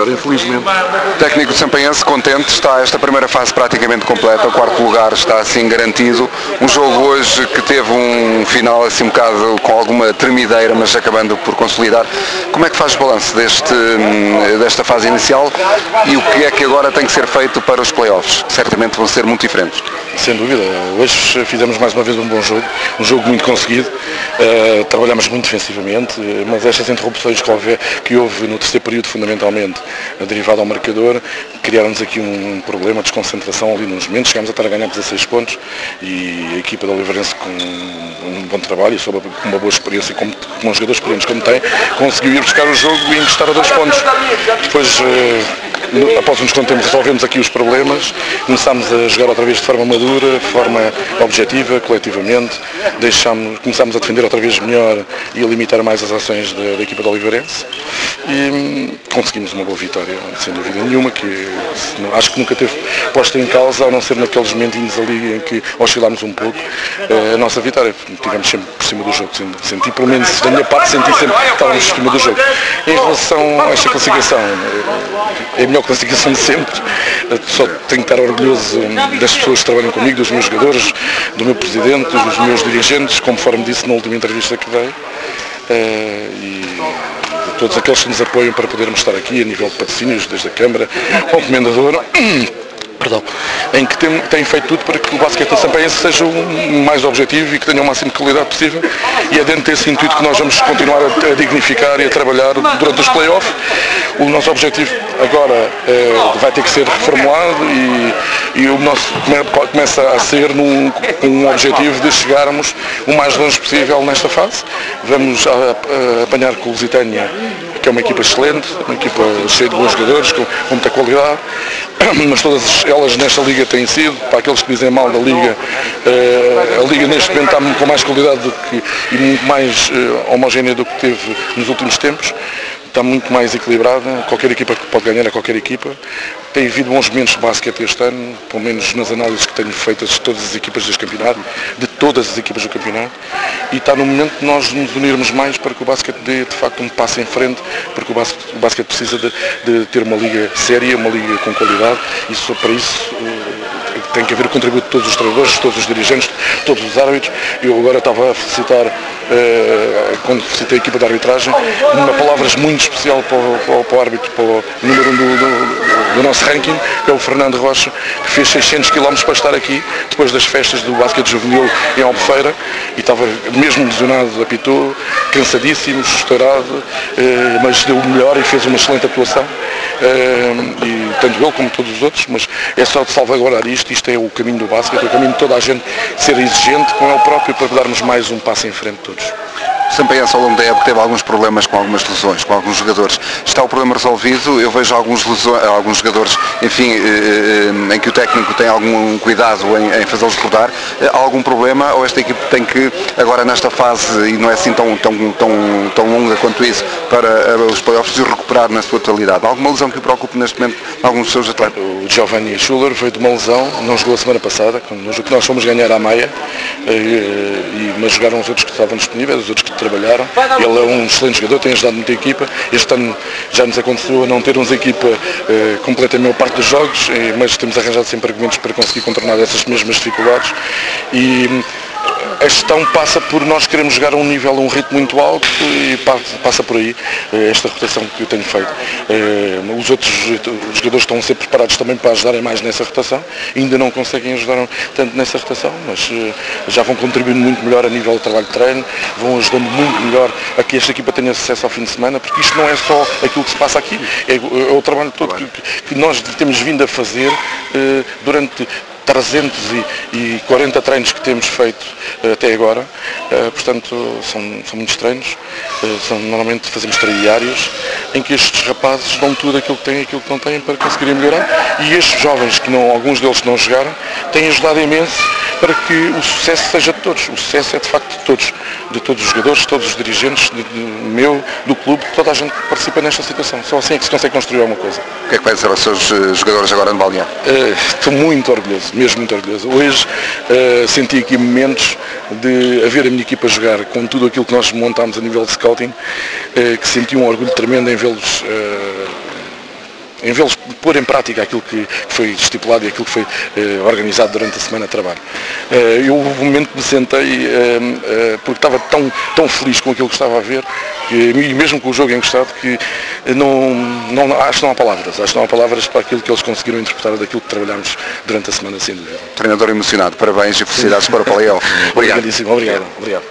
melhor, infelizmente. Técnico de Sampanhense, contente, está esta primeira fase praticamente completa, o quarto lugar está assim garantido. Um jogo hoje que teve um final assim um bocado com alguma tremideira, mas acabando por consolidar. Como é que faz o balanço deste, hum, desta fase inicial e o que é que agora tem que ser feito para os playoffs? Certamente vão ser muito diferentes. Sem dúvida. Hoje fizemos mais uma vez um bom jogo, um jogo muito conseguido. Uh, trabalhamos muito defensivamente, mas estas interrupções que houve, que houve no terceiro período, fundamentalmente, derivado ao marcador, criaram-nos aqui um problema de desconcentração ali nos momentos. Chegámos a estar a ganhar 16 pontos e a equipa da Oliveirense com um bom trabalho e sob uma boa experiência, com, com jogadores experientes como tem, conseguiu ir buscar o jogo e encostar a dois pontos. Depois, uh, após uns quanto tempo, resolvemos aqui os problemas, começámos a jogar outra vez de forma madura, de forma objetiva, coletivamente, deixámos, começámos a defender outra vez melhor e a limitar mais as ações da, da equipa da Oliveirense e hum, conseguimos uma boa vitória, sem dúvida nenhuma, que acho que nunca teve posta em causa, a não ser naqueles momentinhos ali em que oscilámos um pouco, eh, a nossa vitória. Estivemos sempre por cima do jogo, senti, pelo menos da minha parte, senti sempre que estávamos por cima do jogo. Em relação a esta classificação, é a melhor classificação de sempre, só tenho que estar orgulhoso das pessoas que trabalham comigo, dos meus jogadores, do meu presidente, dos meus dirigentes, conforme disse na última entrevista que dei. Eh, e todos aqueles que nos apoiam para podermos estar aqui a nível de patrocínios, desde a Câmara ao Comendador. Perdão, em que tem, feito tudo para que o basquete Sampaense seja o mais objetivo e que tenha o máximo de qualidade possível e é dentro desse intuito que nós vamos continuar a, a dignificar e a trabalhar durante os playoffs. O nosso objetivo agora é, vai ter que ser reformulado e, e, o nosso começa a ser num, um objetivo de chegarmos o mais longe possível nesta fase. Vamos a, a apanhar com o Lusitânia que é uma equipa excelente, uma equipa cheia de bons jogadores, com, com muita qualidade, mas todas elas nesta liga têm sido, para aqueles que dizem mal da liga, uh, a liga neste momento está com mais qualidade do que, e muito mais uh, homogénea do que teve nos últimos tempos está muito mais equilibrada, qualquer equipa pode ganhar a qualquer equipa. Tem havido bons momentos de basquete este ano, pelo menos nas análises que tenho feitas de todas as equipas deste campeonato, de todas as equipas do campeonato, e está no momento de nós nos unirmos mais para que o basquete dê de facto um passo em frente, porque o basquete, o basquete precisa de, de, ter uma liga séria, uma liga com qualidade, e só para isso tem que haver o contributo de todos os treinadores, de todos os dirigentes, de todos os árbitros. Eu agora estava a felicitar, uh, quando felicitei a equipa de arbitragem, uma palavra muito especial para o, para o, para o árbitro, para o número um do, do, do, nosso ranking, que é o Fernando Rocha, que fez 600 km para estar aqui, depois das festas do basquete juvenil em Albufeira, e estava mesmo lesionado, apitou, cansadíssimo, estourado, uh, mas deu o melhor e fez uma excelente atuação. Uh, e tanto ele como todos os outros, mas é só de salvaguardar isto, isto é o caminho do basquete, é o caminho de toda a gente ser exigente com ele próprio para darmos mais um passo em frente todos. Sampaense ao longo da época teve alguns problemas com algumas lesões, com alguns jogadores. Está o problema resolvido? Eu vejo alguns, lesões, alguns jogadores, enfim, eh, eh, em que o técnico tem algum cuidado em, em fazê-los rodar. Há algum problema ou esta equipe tem que, agora nesta fase, e não é assim tão, tão, tão, tão longa quanto isso, para eh, os playoffs, e recuperar na sua totalidade? alguma lesão que o preocupe neste momento alguns dos seus atletas? O Giovanni Schuller veio de uma lesão, não jogou a semana passada, que nós fomos ganhar à Maia, mas jogaram os outros que estavam disponíveis, os outros que trabalharam. Ele é um excelente jogador, tem ajudado muita equipa. Este ano já nos aconteceu não termos a equipa eh, completa a maior parte dos jogos, eh, mas temos arranjado sempre argumentos para conseguir contornar essas mesmas dificuldades. E, a gestão passa por nós queremos jogar a um nível, a um ritmo muito alto e passa por aí eh, esta rotação que eu tenho feito. Eh, os outros jogadores estão a ser preparados também para ajudarem mais nessa rotação, ainda não conseguem ajudar tanto nessa rotação, mas eh, já vão contribuindo muito melhor a nível do trabalho de treino, vão ajudando muito melhor a que esta equipa tenha sucesso ao fim de semana, porque isto não é só aquilo que se passa aqui, é, é o trabalho todo que nós temos vindo a fazer durante 340 treinos que temos feito uh, até agora, uh, portanto são, são muitos treinos, uh, são, normalmente fazemos treinos diários, em que estes rapazes dão tudo aquilo que têm e aquilo que não têm para conseguirem melhorar e estes jovens, que não, alguns deles que não jogaram, têm ajudado imenso para que o sucesso seja de todos. O sucesso é de facto de todos, de todos os jogadores, de todos os dirigentes, de, de meu, do clube, toda a gente que participa nesta situação. Só assim é que se consegue construir alguma coisa. O que é que vai dizer aos seus jogadores agora no Balneário? estou muito orgulhoso mesmo muito orgulhoso. Hoje uh, senti aqui momentos de haver a minha equipa jogar com tudo aquilo que nós montámos a nível de scouting, uh, que senti um orgulho tremendo em vê-los uh, em vê-los pôr em prática aquilo que foi estipulado e aquilo que foi eh, organizado durante a semana de trabalho. Eh, eu houve um momento que me sentei, eh, eh, porque estava tão, tão feliz com aquilo que estava a ver, que, e mesmo com o jogo encostado, que não, não, acho que não há palavras, acho que não há palavras para aquilo que eles conseguiram interpretar daquilo que trabalhámos durante a semana, sem dúvida. Treinador emocionado, parabéns e felicidades para o Playoff. Obrigado. Obrigado. obrigado.